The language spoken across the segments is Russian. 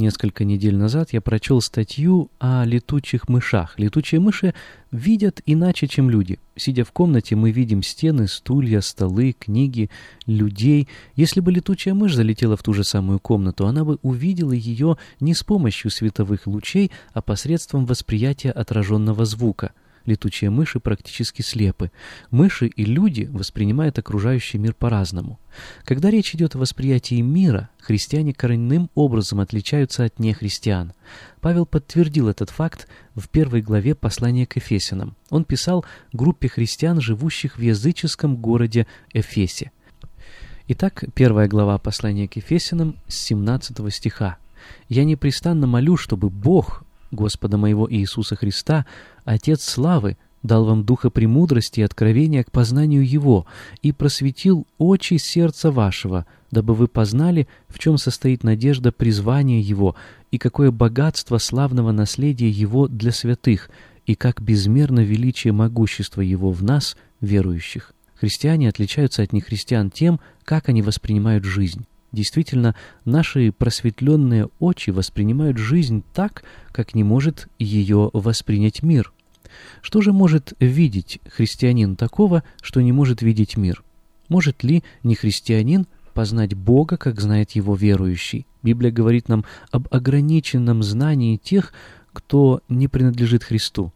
Несколько недель назад я прочел статью о летучих мышах. Летучие мыши видят иначе, чем люди. Сидя в комнате, мы видим стены, стулья, столы, книги, людей. Если бы летучая мышь залетела в ту же самую комнату, она бы увидела ее не с помощью световых лучей, а посредством восприятия отраженного звука — Летучие мыши практически слепы. Мыши и люди воспринимают окружающий мир по-разному. Когда речь идет о восприятии мира, христиане коренным образом отличаются от нехристиан. Павел подтвердил этот факт в первой главе послания к Эфесянам. Он писал группе христиан, живущих в языческом городе Эфесе. Итак, первая глава послания к Ефесянам с 17 стиха. «Я непрестанно молю, чтобы Бог, Господа моего Иисуса Христа, Отец славы, дал вам духа премудрости и откровения к познанию Его и просветил очи сердца вашего, дабы вы познали, в чем состоит надежда призвания Его и какое богатство славного наследия Его для святых, и как безмерно величие могущества Его в нас, верующих. Христиане отличаются от нехристиан тем, как они воспринимают жизнь. Действительно, наши просветленные очи воспринимают жизнь так, как не может ее воспринять мир. Что же может видеть христианин такого, что не может видеть мир? Может ли не христианин познать Бога, как знает его верующий? Библия говорит нам об ограниченном знании тех, кто не принадлежит Христу.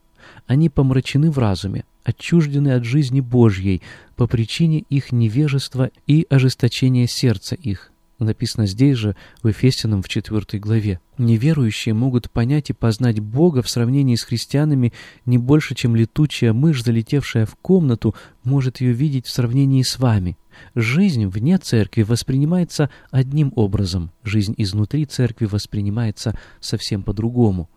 Они помрачены в разуме, отчуждены от жизни Божьей по причине их невежества и ожесточения сердца их написано здесь же, в Ефесянам в 4 главе. Неверующие могут понять и познать Бога в сравнении с христианами не больше, чем летучая мышь, залетевшая в комнату, может ее видеть в сравнении с вами. Жизнь вне церкви воспринимается одним образом, жизнь изнутри церкви воспринимается совсем по-другому.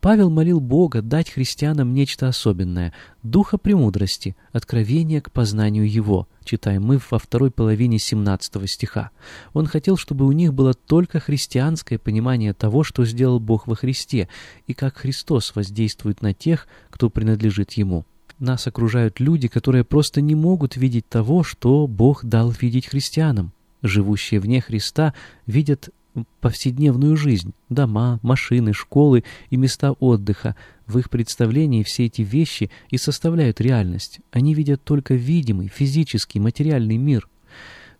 Павел молил Бога дать христианам нечто особенное — духа премудрости, откровение к познанию Его, читаем мы во второй половине 17 стиха. Он хотел, чтобы у них было только христианское понимание того, что сделал Бог во Христе, и как Христос воздействует на тех, кто принадлежит Ему. Нас окружают люди, которые просто не могут видеть того, что Бог дал видеть христианам. Живущие вне Христа видят повседневную жизнь, дома, машины, школы и места отдыха. В их представлении все эти вещи и составляют реальность. Они видят только видимый, физический, материальный мир.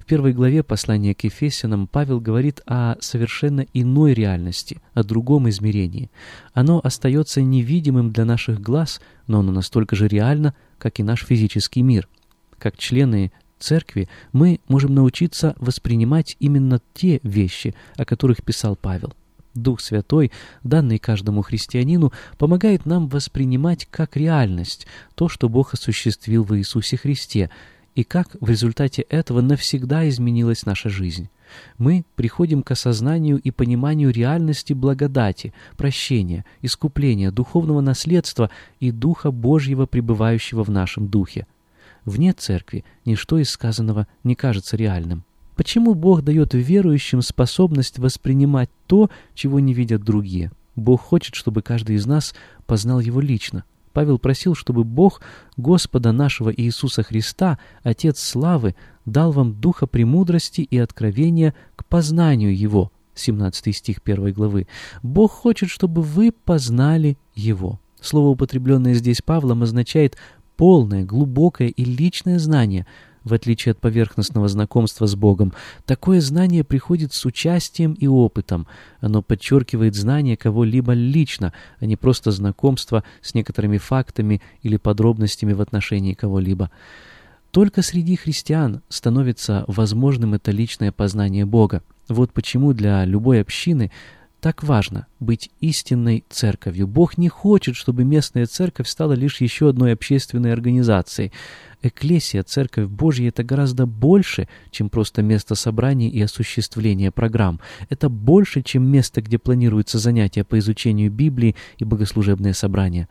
В первой главе послания к Ефесянам Павел говорит о совершенно иной реальности, о другом измерении. Оно остается невидимым для наших глаз, но оно настолько же реально, как и наш физический мир. Как члены церкви мы можем научиться воспринимать именно те вещи, о которых писал Павел. Дух Святой, данный каждому христианину, помогает нам воспринимать как реальность то, что Бог осуществил в Иисусе Христе, и как в результате этого навсегда изменилась наша жизнь. Мы приходим к осознанию и пониманию реальности благодати, прощения, искупления, духовного наследства и Духа Божьего, пребывающего в нашем Духе. Вне церкви ничто из сказанного не кажется реальным. Почему Бог дает верующим способность воспринимать то, чего не видят другие? Бог хочет, чтобы каждый из нас познал Его лично. Павел просил, чтобы Бог, Господа нашего Иисуса Христа, Отец славы, дал вам духа премудрости и откровения к познанию Его. 17 стих 1 главы. Бог хочет, чтобы вы познали Его. Слово, употребленное здесь Павлом, означает полное, глубокое и личное знание, в отличие от поверхностного знакомства с Богом. Такое знание приходит с участием и опытом. Оно подчеркивает знание кого-либо лично, а не просто знакомство с некоторыми фактами или подробностями в отношении кого-либо. Только среди христиан становится возможным это личное познание Бога. Вот почему для любой общины так важно быть истинной церковью. Бог не хочет, чтобы местная церковь стала лишь еще одной общественной организацией. Экклесия, Церковь Божья — это гораздо больше, чем просто место собраний и осуществления программ. Это больше, чем место, где планируются занятия по изучению Библии и богослужебные собрания.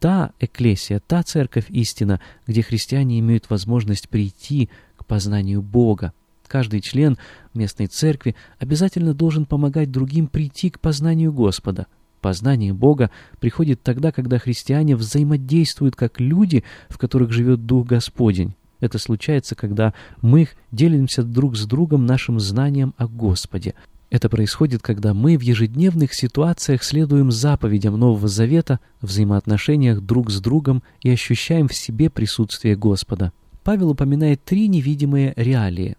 Та экклесия, та церковь истина, где христиане имеют возможность прийти к познанию Бога, Каждый член местной церкви обязательно должен помогать другим прийти к познанию Господа. Познание Бога приходит тогда, когда христиане взаимодействуют как люди, в которых живет Дух Господень. Это случается, когда мы делимся друг с другом нашим знанием о Господе. Это происходит, когда мы в ежедневных ситуациях следуем заповедям Нового Завета, взаимоотношениях друг с другом и ощущаем в себе присутствие Господа. Павел упоминает три невидимые реалии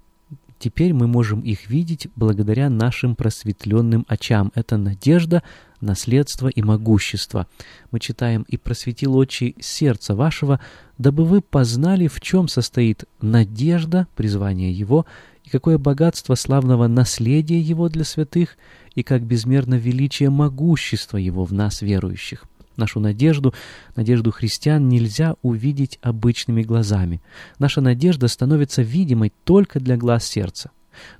Теперь мы можем их видеть благодаря нашим просветленным очам. Это надежда, наследство и могущество. Мы читаем «И просветил очи сердца вашего, дабы вы познали, в чем состоит надежда, призвание Его, и какое богатство славного наследия Его для святых, и как безмерно величие могущества Его в нас верующих». Нашу надежду, надежду христиан, нельзя увидеть обычными глазами. Наша надежда становится видимой только для глаз сердца.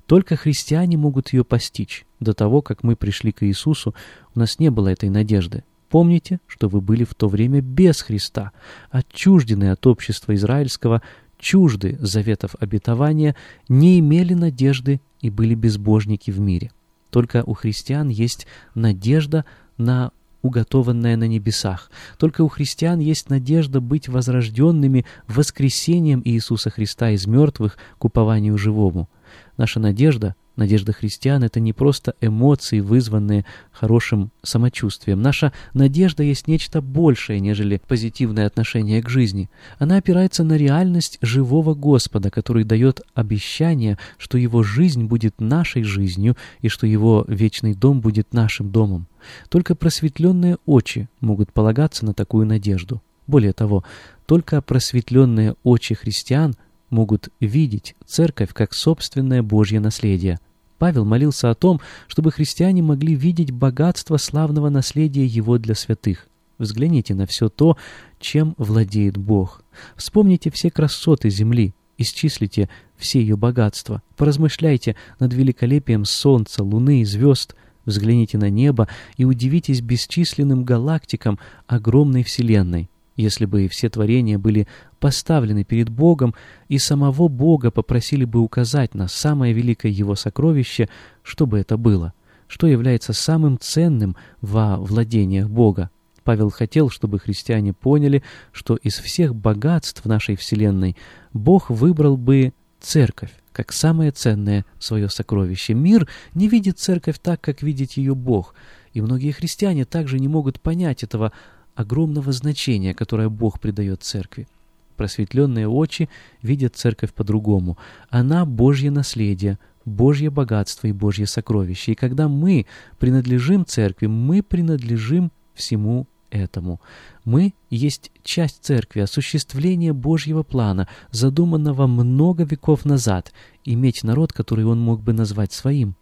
Только христиане могут ее постичь. До того, как мы пришли к Иисусу, у нас не было этой надежды. Помните, что вы были в то время без Христа, отчуждены от общества израильского, чужды заветов обетования, не имели надежды и были безбожники в мире. Только у христиан есть надежда на уготованное на небесах. Только у христиан есть надежда быть возрожденными воскресением Иисуса Христа из мертвых к упованию живому. Наша надежда Надежда христиан — это не просто эмоции, вызванные хорошим самочувствием. Наша надежда есть нечто большее, нежели позитивное отношение к жизни. Она опирается на реальность живого Господа, который дает обещание, что Его жизнь будет нашей жизнью и что Его вечный дом будет нашим домом. Только просветленные очи могут полагаться на такую надежду. Более того, только просветленные очи христиан могут видеть церковь как собственное Божье наследие – Павел молился о том, чтобы христиане могли видеть богатство славного наследия его для святых. Взгляните на все то, чем владеет Бог. Вспомните все красоты земли, исчислите все ее богатства. Поразмышляйте над великолепием солнца, луны и звезд. Взгляните на небо и удивитесь бесчисленным галактикам огромной Вселенной. Если бы все творения были поставлены перед Богом, и самого Бога попросили бы указать на самое великое Его сокровище, что бы это было, что является самым ценным во владениях Бога. Павел хотел, чтобы христиане поняли, что из всех богатств нашей Вселенной Бог выбрал бы церковь, как самое ценное свое сокровище. Мир не видит церковь так, как видит ее Бог, и многие христиане также не могут понять этого огромного значения, которое Бог придает церкви. Просветленные очи видят церковь по-другому. Она — Божье наследие, Божье богатство и Божье сокровище. И когда мы принадлежим церкви, мы принадлежим всему этому. Мы есть часть церкви, осуществление Божьего плана, задуманного много веков назад, иметь народ, который он мог бы назвать своим.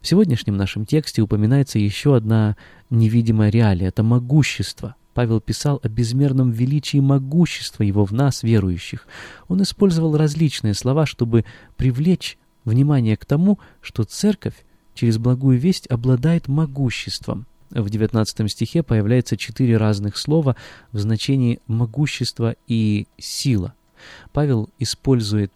В сегодняшнем нашем тексте упоминается еще одна невидимая реалия — это могущество. Павел писал о безмерном величии могущества его в нас, верующих. Он использовал различные слова, чтобы привлечь внимание к тому, что церковь через благую весть обладает могуществом. В 19 стихе появляется четыре разных слова в значении «могущество» и «сила». Павел использует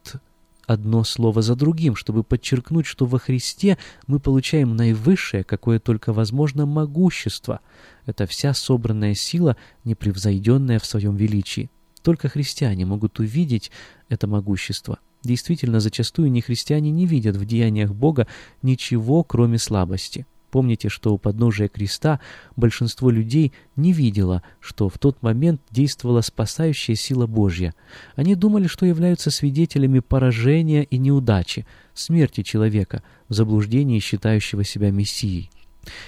одно слово за другим, чтобы подчеркнуть, что во Христе мы получаем наивысшее, какое только возможно, могущество. Это вся собранная сила, непревзойденная в своем величии. Только христиане могут увидеть это могущество. Действительно, зачастую нехристиане не видят в деяниях Бога ничего, кроме слабости. Помните, что у подножия креста большинство людей не видело, что в тот момент действовала спасающая сила Божья. Они думали, что являются свидетелями поражения и неудачи, смерти человека, в заблуждении считающего себя Мессией.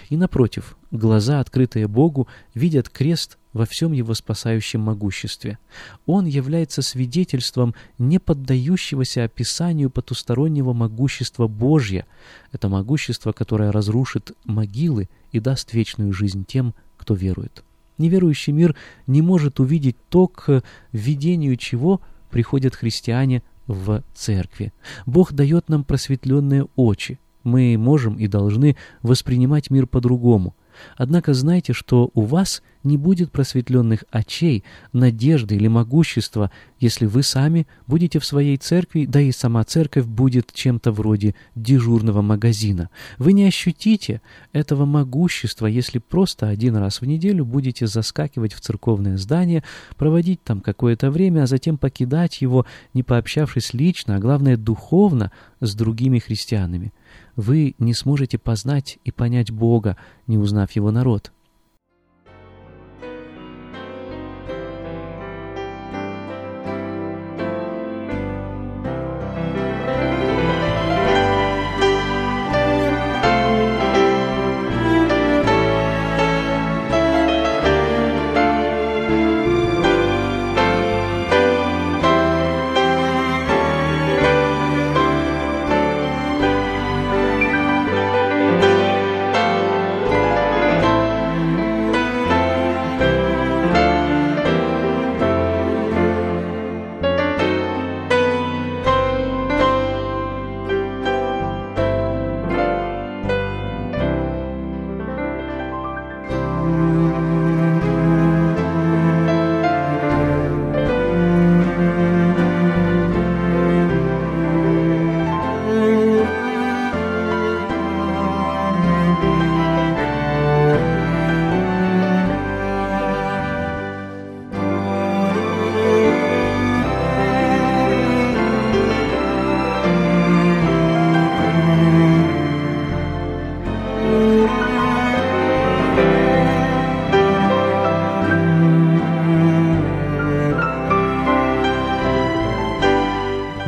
И напротив, глаза, открытые Богу, видят крест во всем его спасающем могуществе. Он является свидетельством не поддающегося описанию потустороннего могущества Божья. Это могущество, которое разрушит могилы и даст вечную жизнь тем, кто верует. Неверующий мир не может увидеть то, к видению чего приходят христиане в церкви. Бог дает нам просветленные очи, мы можем и должны воспринимать мир по-другому. Однако знайте, что у вас не будет просветленных очей, надежды или могущества, если вы сами будете в своей церкви, да и сама церковь будет чем-то вроде дежурного магазина. Вы не ощутите этого могущества, если просто один раз в неделю будете заскакивать в церковное здание, проводить там какое-то время, а затем покидать его, не пообщавшись лично, а главное духовно с другими христианами. Вы не сможете познать и понять Бога, не узнав Его народ.